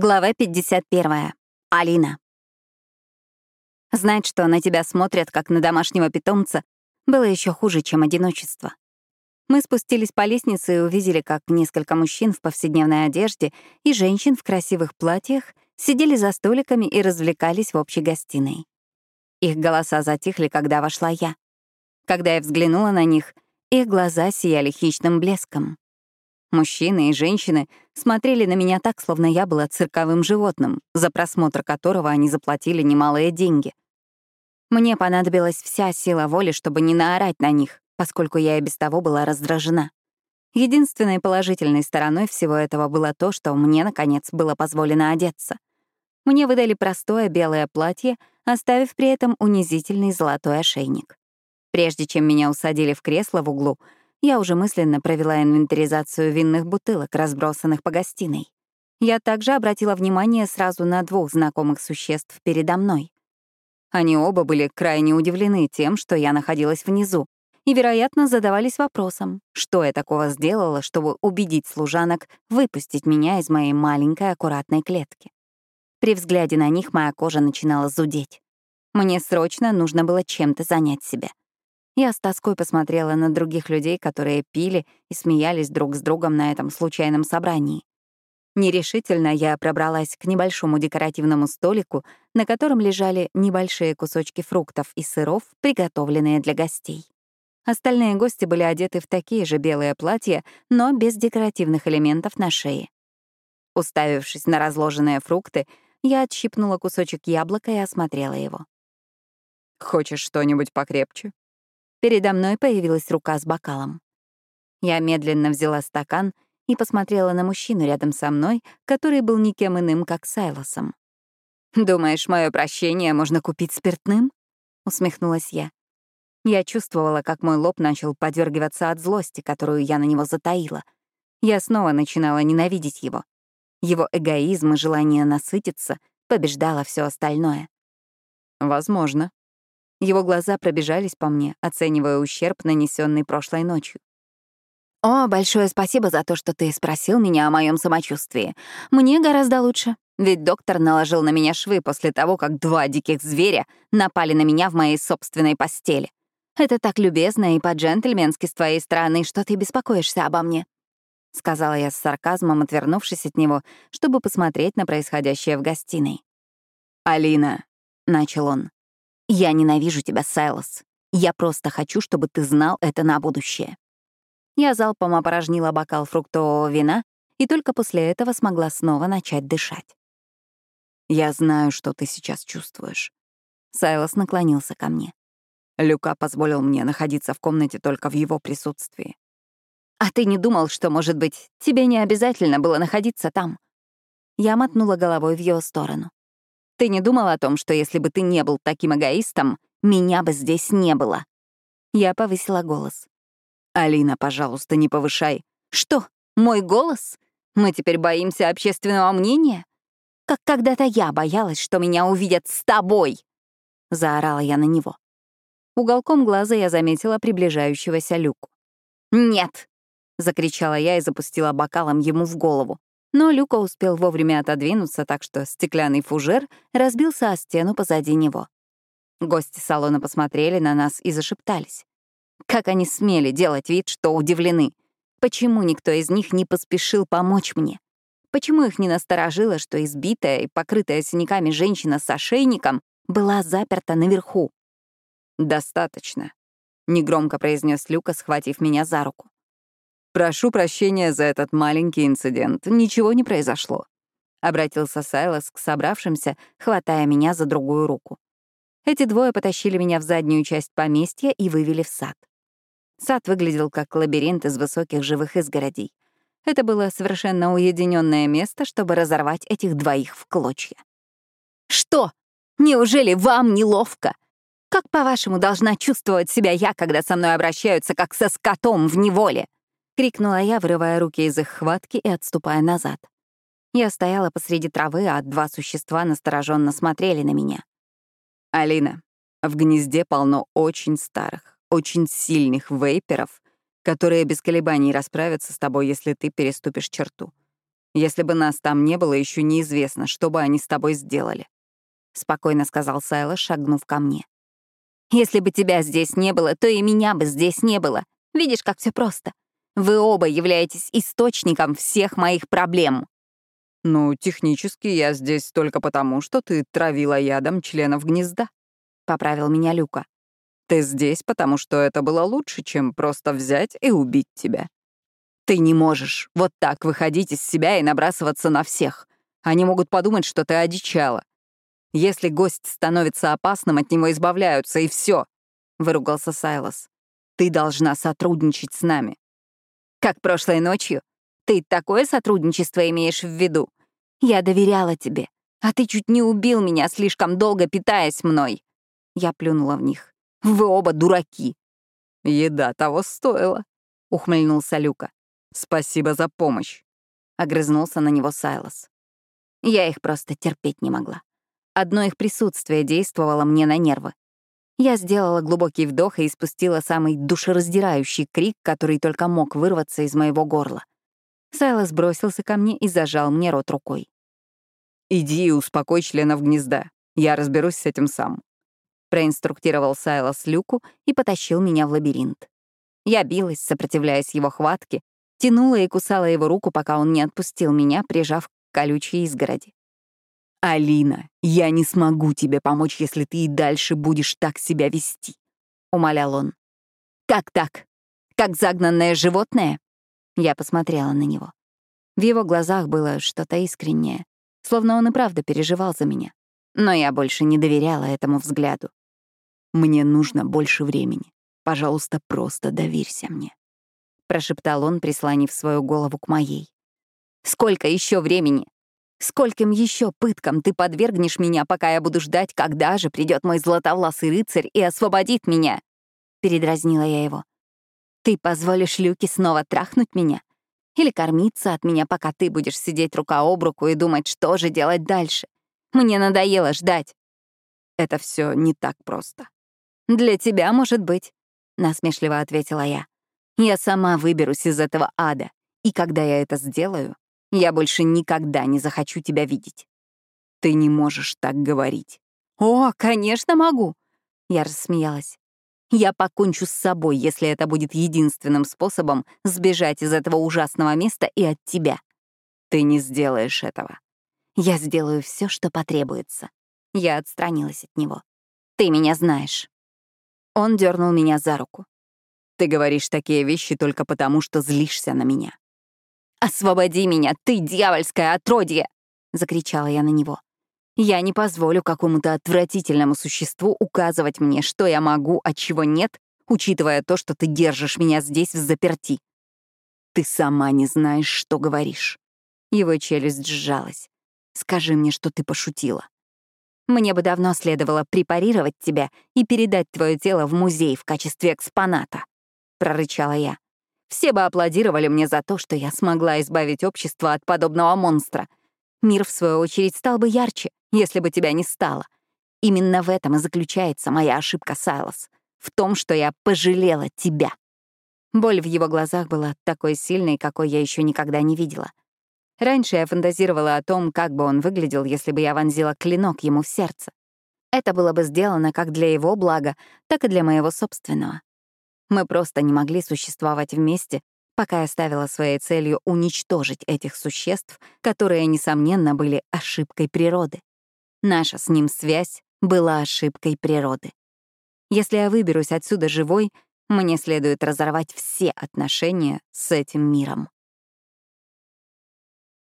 Глава 51. Алина. Знать, что на тебя смотрят, как на домашнего питомца, было еще хуже, чем одиночество. Мы спустились по лестнице и увидели, как несколько мужчин в повседневной одежде и женщин в красивых платьях сидели за столиками и развлекались в общей гостиной. Их голоса затихли, когда вошла я. Когда я взглянула на них, их глаза сияли хищным блеском. Мужчины и женщины смотрели на меня так, словно я была цирковым животным, за просмотр которого они заплатили немалые деньги. Мне понадобилась вся сила воли, чтобы не наорать на них, поскольку я и без того была раздражена. Единственной положительной стороной всего этого было то, что мне, наконец, было позволено одеться. Мне выдали простое белое платье, оставив при этом унизительный золотой ошейник. Прежде чем меня усадили в кресло в углу, я уже мысленно провела инвентаризацию винных бутылок, разбросанных по гостиной. Я также обратила внимание сразу на двух знакомых существ передо мной. Они оба были крайне удивлены тем, что я находилась внизу, и, вероятно, задавались вопросом, что я такого сделала, чтобы убедить служанок выпустить меня из моей маленькой аккуратной клетки. При взгляде на них моя кожа начинала зудеть. Мне срочно нужно было чем-то занять себя. Я с тоской посмотрела на других людей, которые пили и смеялись друг с другом на этом случайном собрании. Нерешительно я пробралась к небольшому декоративному столику, на котором лежали небольшие кусочки фруктов и сыров, приготовленные для гостей. Остальные гости были одеты в такие же белые платья, но без декоративных элементов на шее. Уставившись на разложенные фрукты, я отщипнула кусочек яблока и осмотрела его. «Хочешь что-нибудь покрепче?» Передо мной появилась рука с бокалом. Я медленно взяла стакан и посмотрела на мужчину рядом со мной, который был никем иным, как Сайлосом. «Думаешь, мое прощение можно купить спиртным?» — усмехнулась я. Я чувствовала, как мой лоб начал подергиваться от злости, которую я на него затаила. Я снова начинала ненавидеть его. Его эгоизм и желание насытиться побеждало все остальное. «Возможно», его глаза пробежались по мне, оценивая ущерб, нанесенный прошлой ночью. «О, большое спасибо за то, что ты спросил меня о моем самочувствии. Мне гораздо лучше, ведь доктор наложил на меня швы после того, как два диких зверя напали на меня в моей собственной постели. Это так любезно и по-джентльменски с твоей стороны, что ты беспокоишься обо мне», — сказала я с сарказмом, отвернувшись от него, чтобы посмотреть на происходящее в гостиной. «Алина», — начал он, «Я ненавижу тебя, Сайлос. Я просто хочу, чтобы ты знал это на будущее». Я залпом опорожнила бокал фруктового вина и только после этого смогла снова начать дышать. «Я знаю, что ты сейчас чувствуешь». Сайлос наклонился ко мне. Люка позволил мне находиться в комнате только в его присутствии. «А ты не думал, что, может быть, тебе не обязательно было находиться там?» Я мотнула головой в его сторону. Ты не думал о том, что если бы ты не был таким эгоистом, меня бы здесь не было?» Я повысила голос. «Алина, пожалуйста, не повышай». «Что, мой голос? Мы теперь боимся общественного мнения? Как когда-то я боялась, что меня увидят с тобой!» Заорала я на него. Уголком глаза я заметила приближающегося люку. «Нет!» — закричала я и запустила бокалом ему в голову. Но Люка успел вовремя отодвинуться, так что стеклянный фужер разбился о стену позади него. Гости салона посмотрели на нас и зашептались. Как они смели делать вид, что удивлены? Почему никто из них не поспешил помочь мне? Почему их не насторожило, что избитая и покрытая синяками женщина с ошейником была заперта наверху? «Достаточно», — негромко произнес Люка, схватив меня за руку. «Прошу прощения за этот маленький инцидент. Ничего не произошло», — обратился Сайлос к собравшимся, хватая меня за другую руку. Эти двое потащили меня в заднюю часть поместья и вывели в сад. Сад выглядел как лабиринт из высоких живых изгородей. Это было совершенно уединенное место, чтобы разорвать этих двоих в клочья. «Что? Неужели вам неловко? Как, по-вашему, должна чувствовать себя я, когда со мной обращаются как со скотом в неволе?» — крикнула я, вырывая руки из их хватки и отступая назад. Я стояла посреди травы, а два существа настороженно смотрели на меня. «Алина, в гнезде полно очень старых, очень сильных вейперов, которые без колебаний расправятся с тобой, если ты переступишь черту. Если бы нас там не было, еще неизвестно, что бы они с тобой сделали. Спокойно сказал Сайла, шагнув ко мне. Если бы тебя здесь не было, то и меня бы здесь не было. Видишь, как все просто. Вы оба являетесь источником всех моих проблем. Ну, технически я здесь только потому, что ты травила ядом членов гнезда, поправил меня Люка. Ты здесь, потому что это было лучше, чем просто взять и убить тебя. Ты не можешь вот так выходить из себя и набрасываться на всех. Они могут подумать, что ты одичала. Если гость становится опасным, от него избавляются, и все, выругался Сайлос. Ты должна сотрудничать с нами. Как прошлой ночью? Ты такое сотрудничество имеешь в виду? Я доверяла тебе, а ты чуть не убил меня, слишком долго питаясь мной. Я плюнула в них. Вы оба дураки. Еда того стоила, ухмыльнулся Люка. Спасибо за помощь. Огрызнулся на него Сайлос. Я их просто терпеть не могла. Одно их присутствие действовало мне на нервы. Я сделала глубокий вдох и испустила самый душераздирающий крик, который только мог вырваться из моего горла. Сайлос бросился ко мне и зажал мне рот рукой. «Иди и успокой членов гнезда. Я разберусь с этим сам», — проинструктировал Сайлос Люку и потащил меня в лабиринт. Я билась, сопротивляясь его хватке, тянула и кусала его руку, пока он не отпустил меня, прижав к колючей изгороди. «Алина, я не смогу тебе помочь, если ты и дальше будешь так себя вести», — умолял он. «Как так? Как загнанное животное?» Я посмотрела на него. В его глазах было что-то искреннее, словно он и правда переживал за меня. Но я больше не доверяла этому взгляду. «Мне нужно больше времени. Пожалуйста, просто доверься мне», — прошептал он, прислонив свою голову к моей. «Сколько еще времени?» Скольким еще пыткам ты подвергнешь меня, пока я буду ждать, когда же придет мой златовласый рыцарь и освободит меня?» Передразнила я его. «Ты позволишь Люке снова трахнуть меня? Или кормиться от меня, пока ты будешь сидеть рука об руку и думать, что же делать дальше? Мне надоело ждать». «Это все не так просто». «Для тебя, может быть», — насмешливо ответила я. «Я сама выберусь из этого ада, и когда я это сделаю, я больше никогда не захочу тебя видеть. Ты не можешь так говорить. О, конечно, могу. Я рассмеялась. Я покончу с собой, если это будет единственным способом сбежать из этого ужасного места и от тебя. Ты не сделаешь этого. Я сделаю все, что потребуется. Я отстранилась от него. Ты меня знаешь. Он дернул меня за руку. Ты говоришь такие вещи только потому, что злишься на меня. «Освободи меня, ты дьявольское отродье!» — закричала я на него. «Я не позволю какому-то отвратительному существу указывать мне, что я могу, а чего нет, учитывая то, что ты держишь меня здесь в заперти. Ты сама не знаешь, что говоришь». Его челюсть сжалась. «Скажи мне, что ты пошутила. Мне бы давно следовало препарировать тебя и передать твое тело в музей в качестве экспоната», — прорычала я. Все бы аплодировали мне за то, что я смогла избавить общество от подобного монстра. Мир, в свою очередь, стал бы ярче, если бы тебя не стало. Именно в этом и заключается моя ошибка, Сайлос. В том, что я пожалела тебя. Боль в его глазах была такой сильной, какой я еще никогда не видела. Раньше я фантазировала о том, как бы он выглядел, если бы я вонзила клинок ему в сердце. Это было бы сделано как для его блага, так и для моего собственного. Мы просто не могли существовать вместе, пока я ставила своей целью уничтожить этих существ, которые, несомненно, были ошибкой природы. Наша с ним связь была ошибкой природы. Если я выберусь отсюда живой, мне следует разорвать все отношения с этим миром.